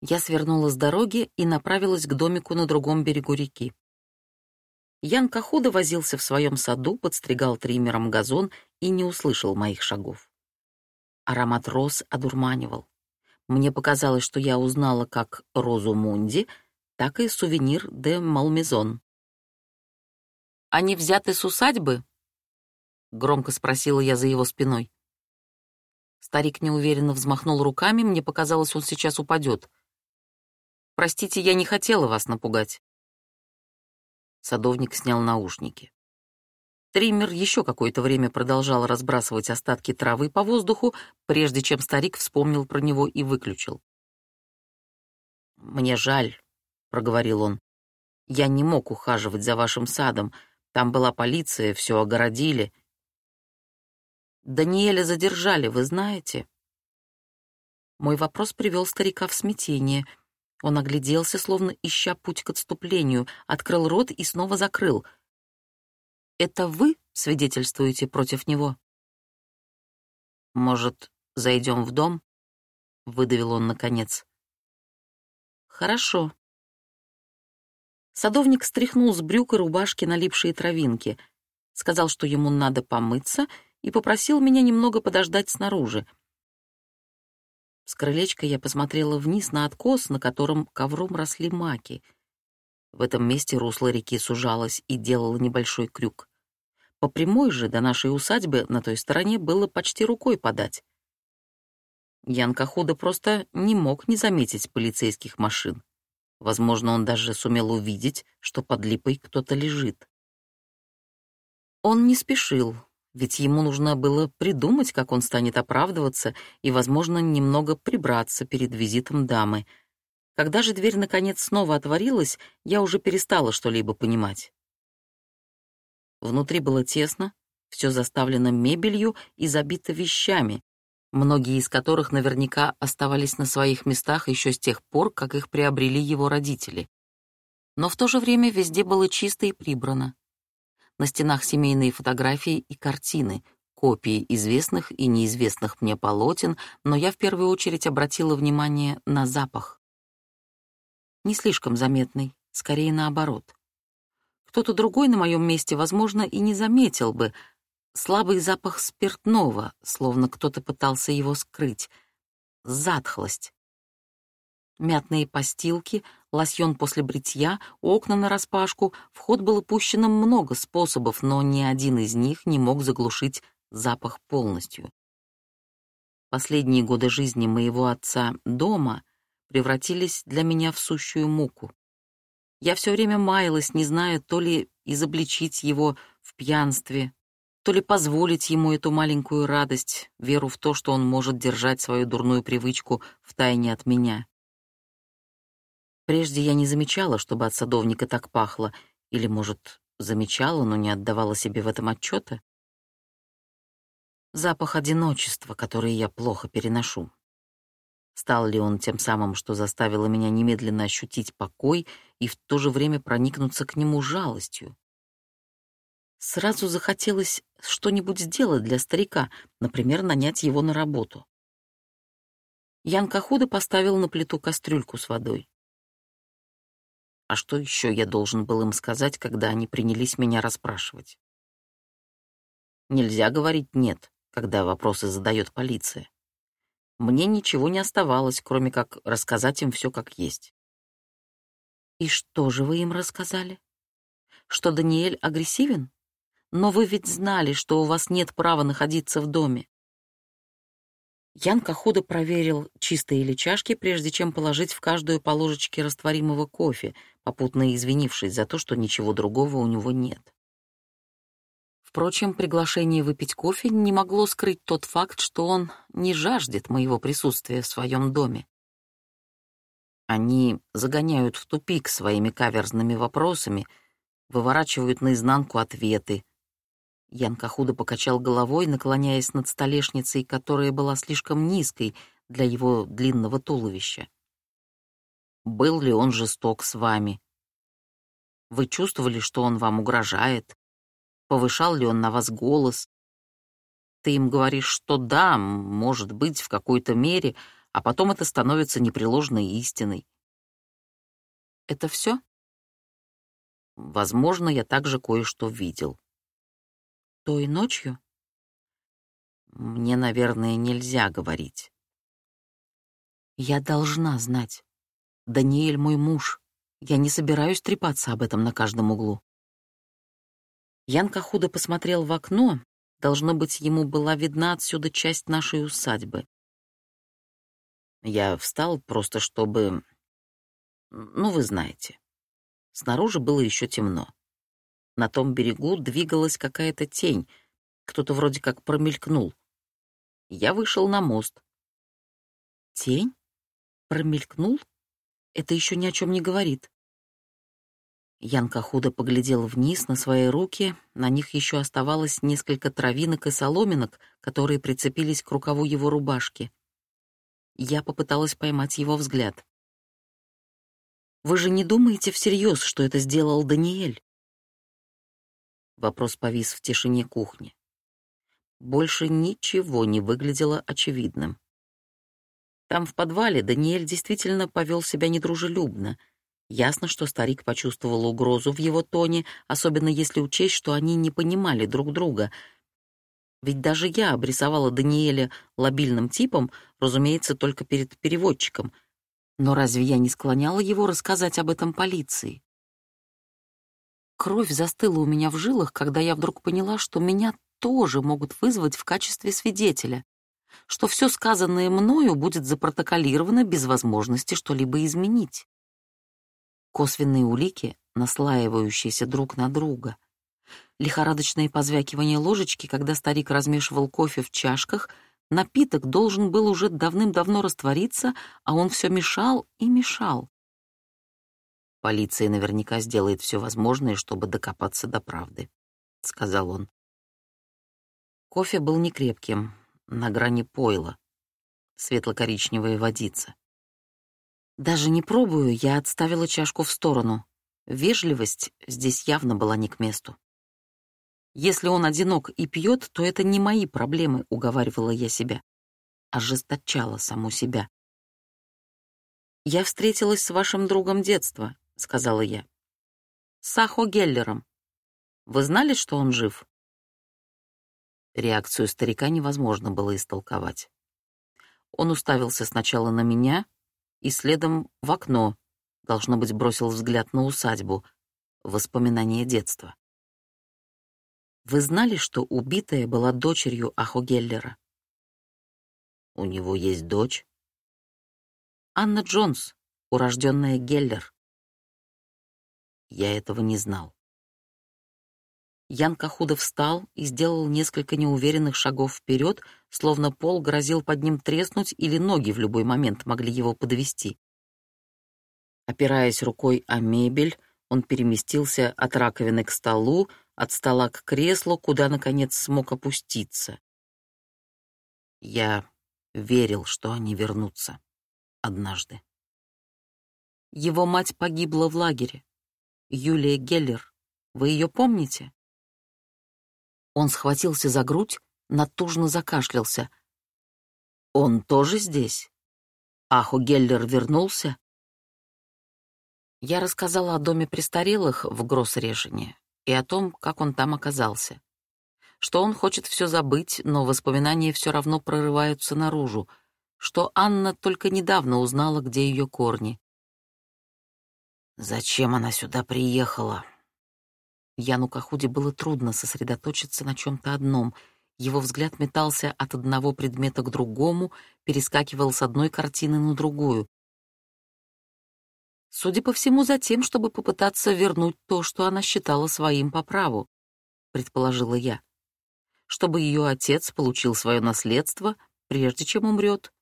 Я свернула с дороги и направилась к домику на другом берегу реки. Ян Кахуда возился в своем саду, подстригал триммером газон и не услышал моих шагов. Аромат роз одурманивал. Мне показалось, что я узнала как розу Мунди, так и сувенир де Малмезон. «Они взяты с усадьбы?» — громко спросила я за его спиной. Старик неуверенно взмахнул руками, мне показалось, он сейчас упадет. Простите, я не хотела вас напугать. Садовник снял наушники. Триммер еще какое-то время продолжал разбрасывать остатки травы по воздуху, прежде чем старик вспомнил про него и выключил. «Мне жаль», — проговорил он. «Я не мог ухаживать за вашим садом. Там была полиция, все огородили». «Даниэля задержали, вы знаете?» Мой вопрос привел старика в смятение — он огляделся, словно ища путь к отступлению, открыл рот и снова закрыл. «Это вы свидетельствуете против него?» «Может, зайдем в дом?» — выдавил он наконец. «Хорошо». Садовник стряхнул с брюк и рубашки налипшие травинки, сказал, что ему надо помыться, и попросил меня немного подождать снаружи — с крылечка я посмотрела вниз на откос, на котором ковром росли маки. В этом месте русло реки сужалось и делало небольшой крюк. По прямой же до нашей усадьбы на той стороне было почти рукой подать. Янка Худа просто не мог не заметить полицейских машин. Возможно, он даже сумел увидеть, что под липой кто-то лежит. Он не спешил, ведь ему нужно было придумать, как он станет оправдываться и, возможно, немного прибраться перед визитом дамы. Когда же дверь наконец снова отворилась, я уже перестала что-либо понимать. Внутри было тесно, все заставлено мебелью и забито вещами, многие из которых наверняка оставались на своих местах еще с тех пор, как их приобрели его родители. Но в то же время везде было чисто и прибрано. На стенах семейные фотографии и картины, копии известных и неизвестных мне полотен, но я в первую очередь обратила внимание на запах. Не слишком заметный, скорее наоборот. Кто-то другой на моем месте, возможно, и не заметил бы. Слабый запах спиртного, словно кто-то пытался его скрыть. Затхлость. Мятные постилки, лосьон после бритья, окна нараспашку. В ход было пущено много способов, но ни один из них не мог заглушить запах полностью. Последние годы жизни моего отца дома превратились для меня в сущую муку. Я все время маялась, не зная то ли изобличить его в пьянстве, то ли позволить ему эту маленькую радость, веру в то, что он может держать свою дурную привычку в тайне от меня. Прежде я не замечала, чтобы от садовника так пахло, или, может, замечала, но не отдавала себе в этом отчета. Запах одиночества, который я плохо переношу. Стал ли он тем самым, что заставило меня немедленно ощутить покой и в то же время проникнуться к нему жалостью? Сразу захотелось что-нибудь сделать для старика, например, нанять его на работу. Ян Кахуда поставил на плиту кастрюльку с водой. А что еще я должен был им сказать, когда они принялись меня расспрашивать? Нельзя говорить «нет», когда вопросы задает полиция. Мне ничего не оставалось, кроме как рассказать им все как есть. И что же вы им рассказали? Что Даниэль агрессивен? Но вы ведь знали, что у вас нет права находиться в доме. Ян Кахуда проверил, чистые ли чашки, прежде чем положить в каждую по ложечке растворимого кофе, попутно извинившись за то, что ничего другого у него нет. Впрочем, приглашение выпить кофе не могло скрыть тот факт, что он не жаждет моего присутствия в своем доме. Они загоняют в тупик своими каверзными вопросами, выворачивают наизнанку ответы, Янка худо покачал головой, наклоняясь над столешницей, которая была слишком низкой для его длинного туловища. «Был ли он жесток с вами? Вы чувствовали, что он вам угрожает? Повышал ли он на вас голос? Ты им говоришь, что да, может быть, в какой-то мере, а потом это становится непреложной истиной. Это все? Возможно, я также кое-что видел. Той ночью? Мне, наверное, нельзя говорить. Я должна знать. Даниэль мой муж. Я не собираюсь трепаться об этом на каждом углу. Янка худо посмотрел в окно. Должно быть, ему была видна отсюда часть нашей усадьбы. Я встал просто, чтобы... Ну, вы знаете. Снаружи было еще темно. На том берегу двигалась какая-то тень. Кто-то вроде как промелькнул. Я вышел на мост. Тень? Промелькнул? Это еще ни о чем не говорит. Янка худо поглядела вниз на свои руки, на них еще оставалось несколько травинок и соломинок, которые прицепились к рукаву его рубашки. Я попыталась поймать его взгляд. «Вы же не думаете всерьез, что это сделал Даниэль?» Вопрос повис в тишине кухни. Больше ничего не выглядело очевидным. Там, в подвале, Даниэль действительно повел себя недружелюбно — Ясно, что старик почувствовал угрозу в его тоне, особенно если учесть, что они не понимали друг друга. Ведь даже я обрисовала Даниэля лобильным типом, разумеется, только перед переводчиком. Но разве я не склоняла его рассказать об этом полиции? Кровь застыла у меня в жилах, когда я вдруг поняла, что меня тоже могут вызвать в качестве свидетеля, что все сказанное мною будет запротоколировано без возможности что-либо изменить косвенные улики, наслаивающиеся друг на друга. Лихорадочное позвякивание ложечки, когда старик размешивал кофе в чашках, напиток должен был уже давным-давно раствориться, а он все мешал и мешал. «Полиция наверняка сделает все возможное, чтобы докопаться до правды», — сказал он. Кофе был некрепким, на грани пойла, светло-коричневая водица. Даже не пробую, я отставила чашку в сторону. Вежливость здесь явно была не к месту. Если он одинок и пьет, то это не мои проблемы, уговаривала я себя. Ожесточала саму себя. «Я встретилась с вашим другом детства», — сказала я. «Сахо Геллером. Вы знали, что он жив?» Реакцию старика невозможно было истолковать. Он уставился сначала на меня, и следом в окно, должно быть, бросил взгляд на усадьбу, воспоминания детства. Вы знали, что убитая была дочерью Ахо Геллера? У него есть дочь? Анна Джонс, урожденная Геллер. Я этого не знал. Ян Кахуда встал и сделал несколько неуверенных шагов вперед, словно пол грозил под ним треснуть или ноги в любой момент могли его подвести. Опираясь рукой о мебель, он переместился от раковины к столу, от стола к креслу, куда, наконец, смог опуститься. Я верил, что они вернутся однажды. Его мать погибла в лагере. Юлия Геллер. Вы ее помните? Он схватился за грудь, натужно закашлялся. «Он тоже здесь? Аху Геллер вернулся?» Я рассказала о доме престарелых в Гроссрешине и о том, как он там оказался. Что он хочет все забыть, но воспоминания все равно прорываются наружу, что Анна только недавно узнала, где ее корни. «Зачем она сюда приехала?» Яну Кахуде было трудно сосредоточиться на чем-то одном. Его взгляд метался от одного предмета к другому, перескакивал с одной картины на другую. Судя по всему, за тем, чтобы попытаться вернуть то, что она считала своим по праву, предположила я. Чтобы ее отец получил свое наследство, прежде чем умрет,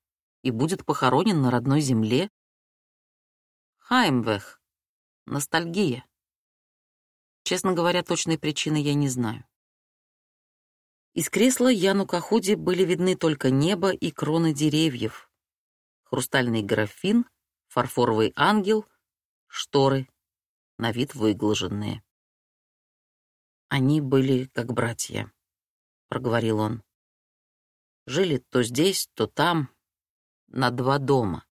и будет похоронен на родной земле. Хаймвех. Ностальгия. Честно говоря, точной причины я не знаю. Из кресла Яну Кахуди были видны только небо и кроны деревьев, хрустальный графин, фарфоровый ангел, шторы, на вид выглаженные. «Они были как братья», — проговорил он. «Жили то здесь, то там, на два дома.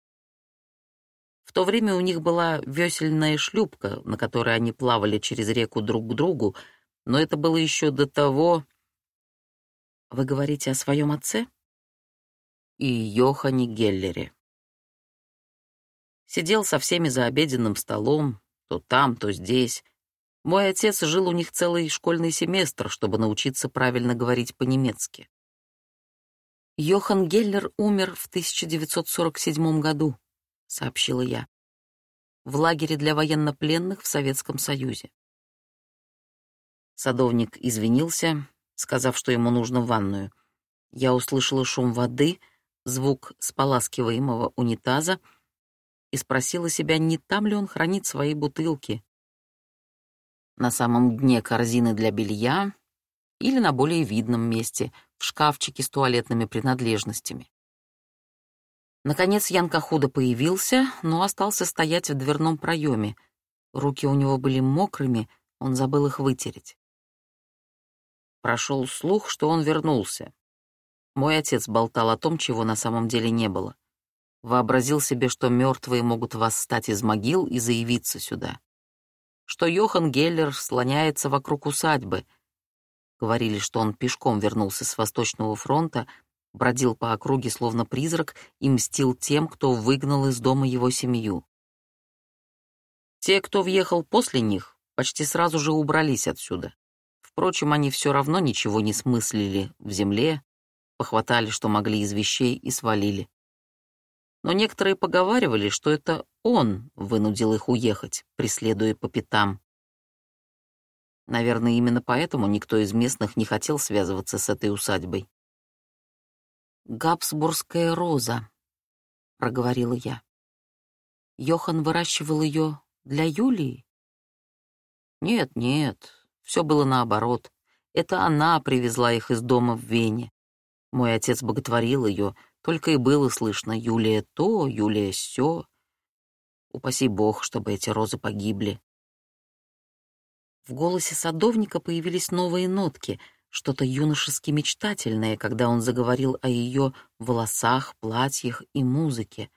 То время у них была весельная шлюпка, на которой они плавали через реку друг к другу, но это было еще до того... Вы говорите о своем отце? И Йохане Геллере. Сидел со всеми за обеденным столом, то там, то здесь. Мой отец жил у них целый школьный семестр, чтобы научиться правильно говорить по-немецки. Йохан Геллер умер в 1947 году, сообщила я. В лагере для военнопленных в Советском Союзе. Садовник извинился, сказав, что ему нужно в ванную. Я услышала шум воды, звук споласкиваемого унитаза и спросила себя, не там ли он хранит свои бутылки. На самом дне корзины для белья или на более видном месте, в шкафчике с туалетными принадлежностями. Наконец Янка худо появился, но остался стоять в дверном проеме. Руки у него были мокрыми, он забыл их вытереть. Прошел слух, что он вернулся. Мой отец болтал о том, чего на самом деле не было. Вообразил себе, что мертвые могут восстать из могил и заявиться сюда. Что Йохан Геллер слоняется вокруг усадьбы. Говорили, что он пешком вернулся с Восточного фронта, бродил по округе словно призрак и мстил тем, кто выгнал из дома его семью. Те, кто въехал после них, почти сразу же убрались отсюда. Впрочем, они все равно ничего не смыслили в земле, похватали, что могли из вещей, и свалили. Но некоторые поговаривали, что это он вынудил их уехать, преследуя по пятам. Наверное, именно поэтому никто из местных не хотел связываться с этой усадьбой. «Габсбургская роза», — проговорила я. Йохан выращивал ее для Юлии? Нет, нет, все было наоборот. Это она привезла их из дома в Вене. Мой отец боготворил ее, только и было слышно «Юлия то, Юлия сё». Упаси бог, чтобы эти розы погибли. В голосе садовника появились новые нотки, что-то юношески мечтательное, когда он заговорил о ее волосах, платьях и музыке.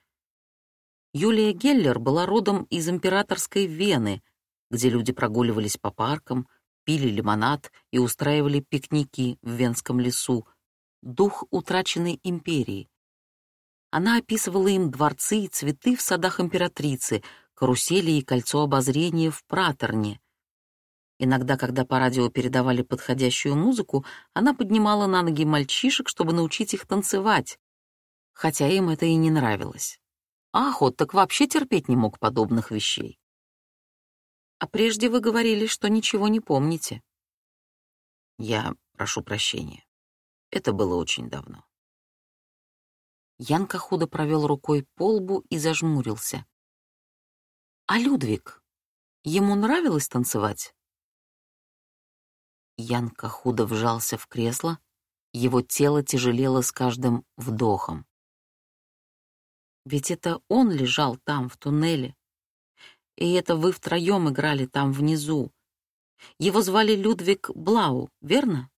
Юлия Геллер была родом из императорской Вены, где люди прогуливались по паркам, пили лимонад и устраивали пикники в Венском лесу, дух утраченной империи. Она описывала им дворцы и цветы в садах императрицы, карусели и кольцо обозрения в Праторне. Иногда, когда по радио передавали подходящую музыку, она поднимала на ноги мальчишек, чтобы научить их танцевать, хотя им это и не нравилось. Ахот так вообще терпеть не мог подобных вещей. А прежде вы говорили, что ничего не помните. Я прошу прощения. Это было очень давно. Янка худо провел рукой по лбу и зажмурился. А Людвиг? Ему нравилось танцевать? Янка худо вжался в кресло, его тело тяжелело с каждым вдохом. Ведь это он лежал там, в туннеле, и это вы втроем играли там внизу. Его звали Людвиг Блау, верно?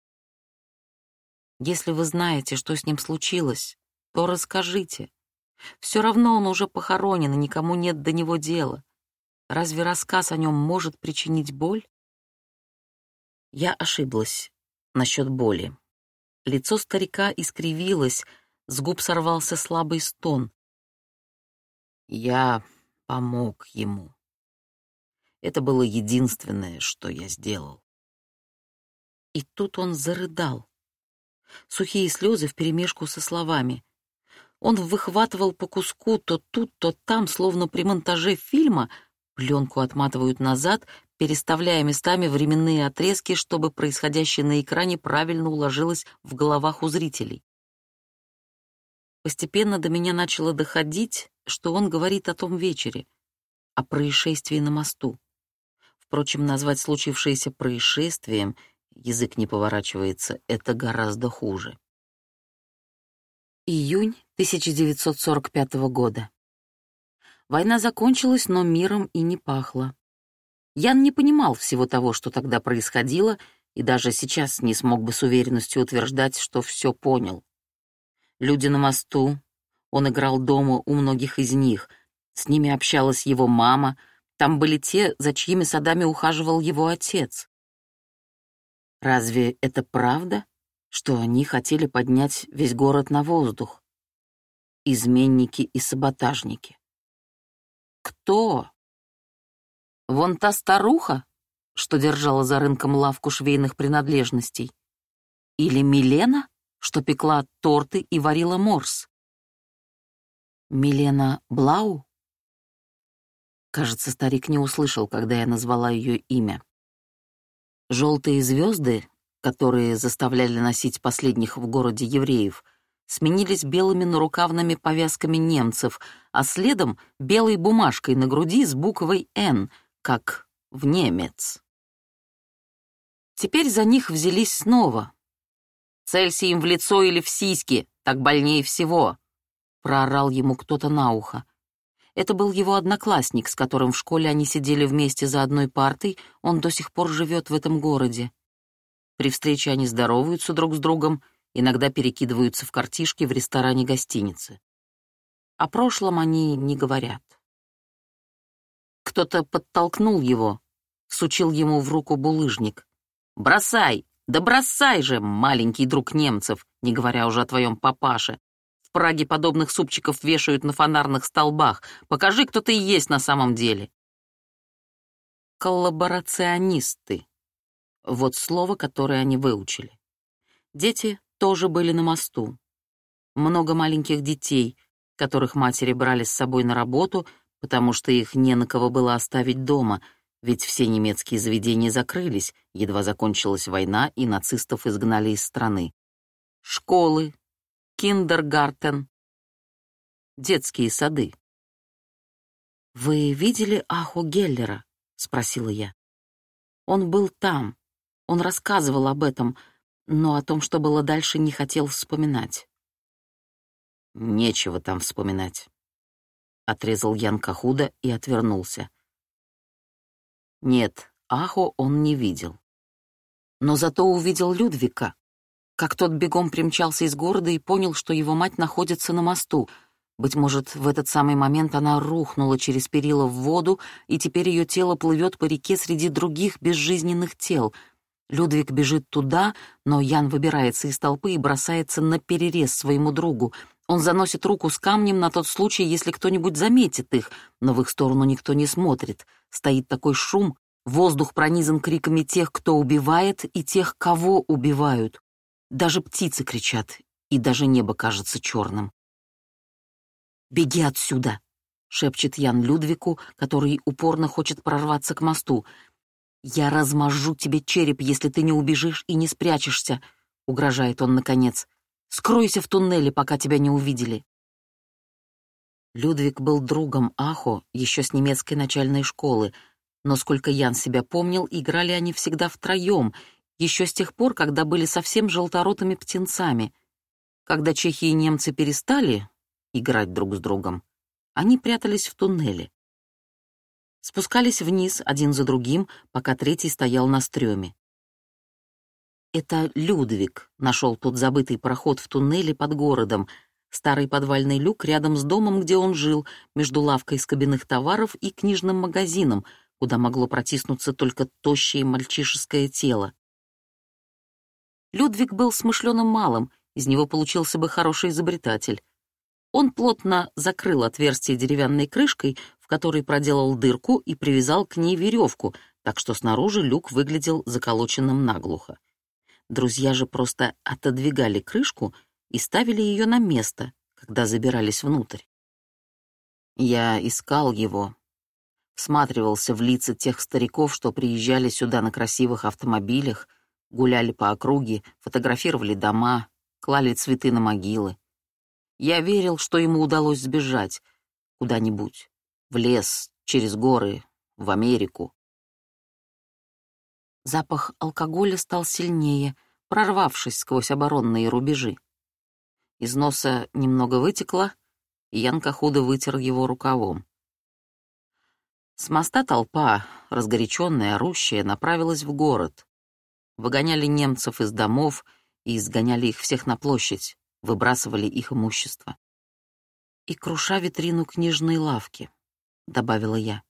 Если вы знаете, что с ним случилось, то расскажите. Все равно он уже похоронен, и никому нет до него дела. Разве рассказ о нем может причинить боль? Я ошиблась насчет боли. Лицо старика искривилось, с губ сорвался слабый стон. Я помог ему. Это было единственное, что я сделал. И тут он зарыдал. Сухие слезы вперемешку со словами. Он выхватывал по куску то тут, то там, словно при монтаже фильма, пленку отматывают назад, переставляя местами временные отрезки, чтобы происходящее на экране правильно уложилось в головах у зрителей. Постепенно до меня начало доходить, что он говорит о том вечере, о происшествии на мосту. Впрочем, назвать случившееся происшествием язык не поворачивается, это гораздо хуже. Июнь 1945 года. Война закончилась, но миром и не пахло. Ян не понимал всего того, что тогда происходило, и даже сейчас не смог бы с уверенностью утверждать, что все понял. Люди на мосту, Он играл дома у многих из них. С ними общалась его мама. Там были те, за чьими садами ухаживал его отец. Разве это правда, что они хотели поднять весь город на воздух? Изменники и саботажники. Кто? Вон та старуха, что держала за рынком лавку швейных принадлежностей? Или Милена, что пекла торты и варила морс? Милена Блау? Кажется, старик не услышал, когда я назвала ее имя. Желтые звезды, которые заставляли носить последних в городе евреев, сменились белыми нарукавными повязками немцев, а следом — белой бумажкой на груди с буквой «Н», как в немец. Теперь за них взялись снова. «Целься им в лицо или в сиськи, так больнее всего», — проорал ему кто-то на ухо. Это был его одноклассник, с которым в школе они сидели вместе за одной партой, он до сих пор живет в этом городе. При встрече они здороваются друг с другом, иногда перекидываются в картишки в ресторане гостиницы. О прошлом они не говорят. Кто-то подтолкнул его, сучил ему в руку булыжник. «Бросай! Да бросай же, маленький друг немцев, не говоря уже о твоем папаше. В Праге подобных супчиков вешают на фонарных столбах. Покажи, кто ты есть на самом деле. Коллаборационисты. Вот слово, которое они выучили. Дети тоже были на мосту. Много маленьких детей, которых матери брали с собой на работу, потому что их не на кого было оставить дома, ведь все немецкие заведения закрылись, едва закончилась война, и нацистов изгнали из страны. Школы, киндергартен, детские сады. «Вы видели Аху Геллера?» — спросила я. «Он был там, он рассказывал об этом, но о том, что было дальше, не хотел вспоминать». «Нечего там вспоминать», — отрезал Ян Кахуда и отвернулся. Нет, Ахо он не видел. Но зато увидел Людвика, как тот бегом примчался из города и понял, что его мать находится на мосту. Быть может, в этот самый момент она рухнула через перила в воду, и теперь ее тело плывет по реке среди других безжизненных тел. Людвиг бежит туда, но Ян выбирается из толпы и бросается на перерез своему другу. Он заносит руку с камнем на тот случай, если кто-нибудь заметит их, но в их сторону никто не смотрит. Стоит такой шум, воздух пронизан криками тех, кто убивает, и тех, кого убивают. Даже птицы кричат, и даже небо кажется черным. «Беги отсюда!» — шепчет Ян Людвику, который упорно хочет прорваться к мосту. «Я размажу тебе череп, если ты не убежишь и не спрячешься», — угрожает он наконец. «Скройся в туннеле, пока тебя не увидели». Людвиг был другом Ахо еще с немецкой начальной школы, но сколько Ян себя помнил, играли они всегда втроем, еще с тех пор, когда были совсем желторотыми птенцами. Когда чехи и немцы перестали играть друг с другом, они прятались в туннеле. Спускались вниз один за другим, пока третий стоял на стреме. Это Людвиг нашел тот забытый проход в туннеле под городом, старый подвальный люк рядом с домом, где он жил, между лавкой скобяных товаров и книжным магазином, куда могло протиснуться только тощее мальчишеское тело. Людвиг был смышленым малым, из него получился бы хороший изобретатель. Он плотно закрыл отверстие деревянной крышкой, в которой проделал дырку и привязал к ней веревку, так что снаружи люк выглядел заколоченным наглухо. Друзья же просто отодвигали крышку и ставили ее на место, когда забирались внутрь. Я искал его, всматривался в лица тех стариков, что приезжали сюда на красивых автомобилях, гуляли по округе, фотографировали дома, клали цветы на могилы. Я верил, что ему удалось сбежать куда-нибудь, в лес, через горы, в Америку. Запах алкоголя стал сильнее, прорвавшись сквозь оборонные рубежи. Из носа немного вытекло, и Янка худо вытер его рукавом. С моста толпа, разгоряченная, орущая, направилась в город выгоняли немцев из домов и изгоняли их всех на площадь, выбрасывали их имущество. «И круша витрину книжной лавки», — добавила я.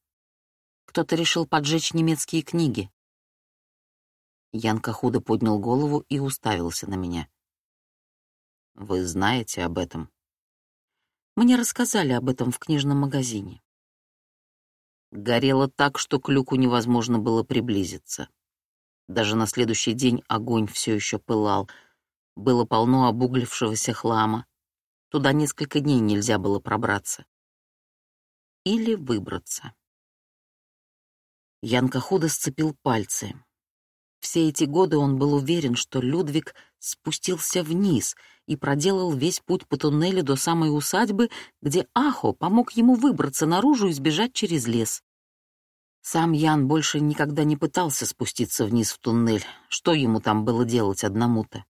«Кто-то решил поджечь немецкие книги». Янка худо поднял голову и уставился на меня. «Вы знаете об этом?» Мне рассказали об этом в книжном магазине. Горело так, что к люку невозможно было приблизиться. Даже на следующий день огонь все еще пылал. Было полно обуглившегося хлама. Туда несколько дней нельзя было пробраться. Или выбраться. Янка худо сцепил пальцы. Все эти годы он был уверен, что Людвиг спустился вниз и проделал весь путь по туннелю до самой усадьбы, где Ахо помог ему выбраться наружу и сбежать через лес. Сам Ян больше никогда не пытался спуститься вниз в туннель. Что ему там было делать одному-то?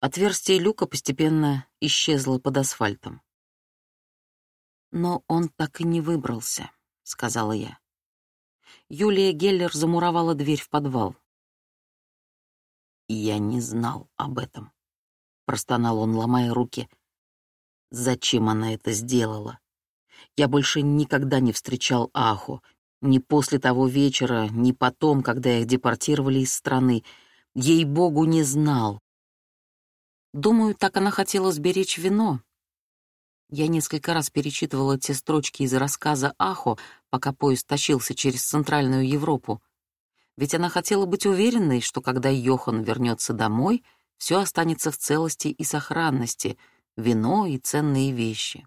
Отверстие люка постепенно исчезло под асфальтом. «Но он так и не выбрался», — сказала я. Юлия Геллер замуровала дверь в подвал. «Я не знал об этом», — простонал он, ломая руки. «Зачем она это сделала? Я больше никогда не встречал Аху, ни после того вечера, ни потом, когда их депортировали из страны. Ей-богу, не знал. Думаю, так она хотела сберечь вино. Я несколько раз перечитывала те строчки из рассказа Ахо, пока поезд тащился через Центральную Европу. Ведь она хотела быть уверенной, что когда Йохан вернется домой, все останется в целости и сохранности, вино и ценные вещи.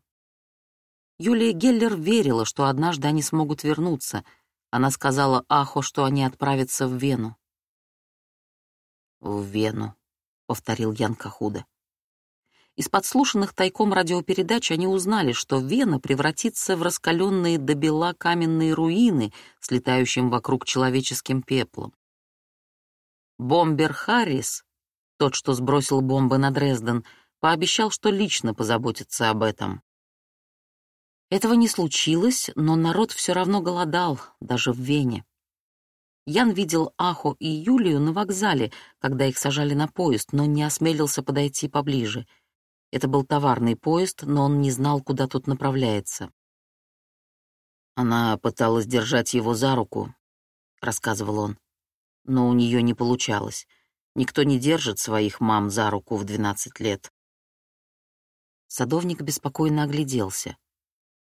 Юлия Геллер верила, что однажды они смогут вернуться. Она сказала Ахо, что они отправятся в Вену. «В Вену», повторил Ян Кахуда. Из подслушанных тайком радиопередач они узнали, что Вена превратится в раскаленные до бела каменные руины с летающим вокруг человеческим пеплом. Бомбер Харрис, тот, что сбросил бомбы на Дрезден, пообещал, что лично позаботится об этом. Этого не случилось, но народ все равно голодал, даже в Вене. Ян видел Ахо и Юлию на вокзале, когда их сажали на поезд, но не осмелился подойти поближе. Это был товарный поезд, но он не знал, куда тут направляется. Она пыталась держать его за руку, — рассказывал он, — но у нее не получалось. Никто не держит своих мам за руку в двенадцать лет. Садовник беспокойно огляделся.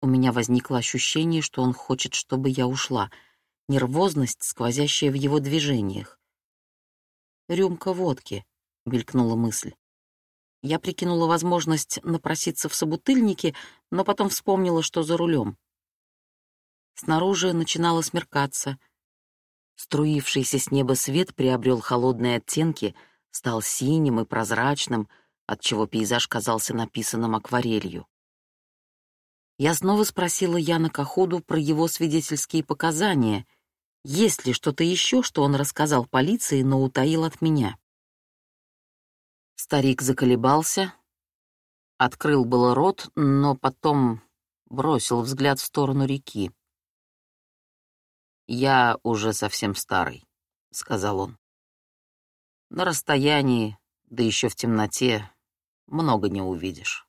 У меня возникло ощущение, что он хочет, чтобы я ушла — нервозность, сквозящая в его движениях. «Рюмка водки», — мелькнула мысль. Я прикинула возможность напроситься в собутыльники, но потом вспомнила, что за рулем. Снаружи начинало смеркаться. Струившийся с неба свет приобрел холодные оттенки, стал синим и прозрачным, отчего пейзаж казался написанным акварелью. Я снова спросила Яна Кахуду про его свидетельские показания — есть ли что-то еще, что он рассказал полиции, но утаил от меня? Старик заколебался, открыл было рот, но потом бросил взгляд в сторону реки. «Я уже совсем старый», — сказал он. «На расстоянии, да еще в темноте, много не увидишь».